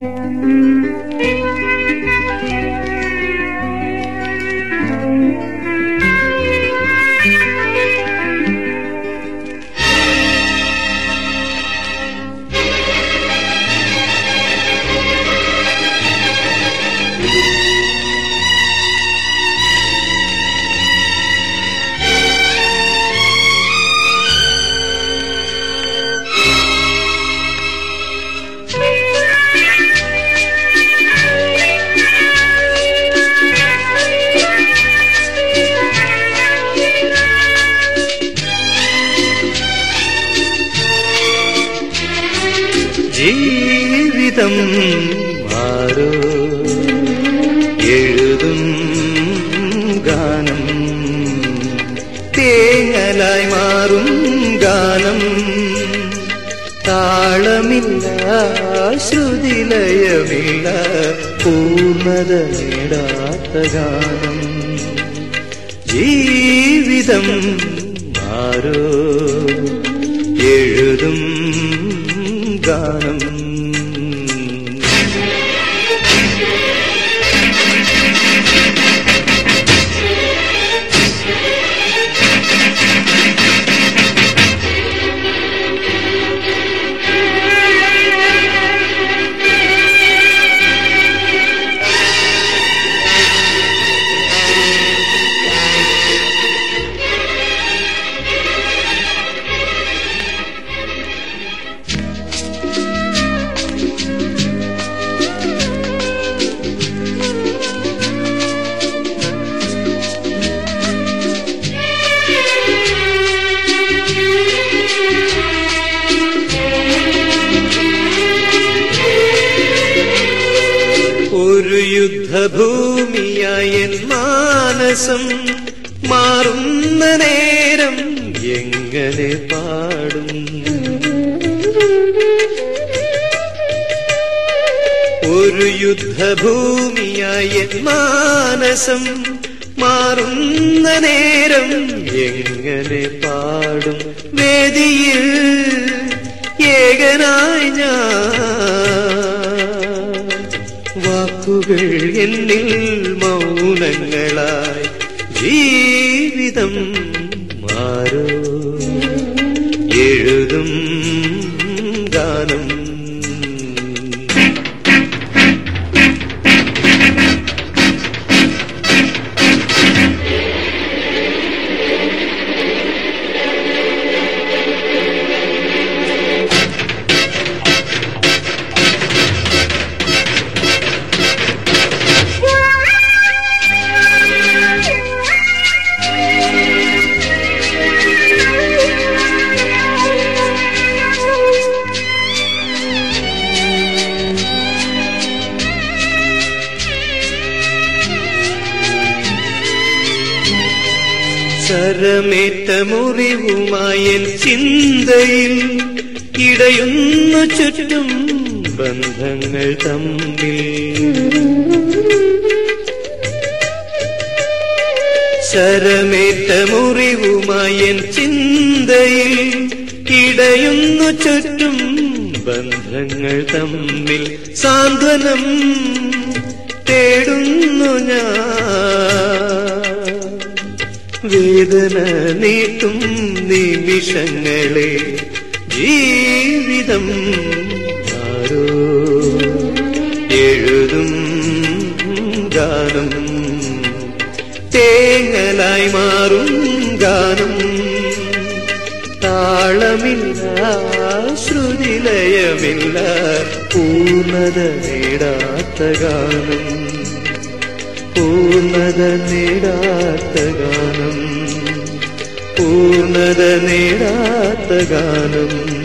啊 ജീവിതം മാറൂ. എഴുതും ഗാനം. തേങ്ങലായി മാറും ഗാനം. താളമില്ല ശ്രുതിലയമില്ല പൂർണത നേടാത്ത ഗാനം. ജീവിതം മാറും. എഴുതും ഗാനം. ഒരു യുദ്ധഭൂമിയായ മാനസം മാറുന്ന നേരം എങ്ങനെ പാടും? ഒരു യുദ്ധഭൂമിയായ മാനസം മാറുന്ന നേരം എങ്ങനെ പാടും? വേദിയിൽ ഏകനായി ഞാൻ വാക്കുകൾ എന്നിൽ മൗനങ്ങളായി ജീവിതം മാറും. എഴുതും ഗാനം ശരമേറ്റ മുറിവുമായൻ ചിന്തയിൽ ഇടയുന്നു ചുറ്റും ബന്ധങ്ങൾ തമ്മിൽ. ശരമേറ്റ മുറിവുമായൻ ചിന്തയിൽ ഇടയുന്നു ചുറ്റും ബന്ധങ്ങൾ തമ്മിൽ. സാന്ത്വനം തേടുന്നു ഞാൻ. വേദന നീട്ടും നിമിഷങ്ങളെ ജീവിതം എഴുതും ഗാനം. തേങ്ങലായി മാറും ഗാനം. താളമില്ല ശ്രുതിലയമില്ല പൂർണത നേടാത്ത ഗാനം. പൂർണത നേടാത്ത ഗാനം. പൂർണത നേടാത്ത ഗാനം.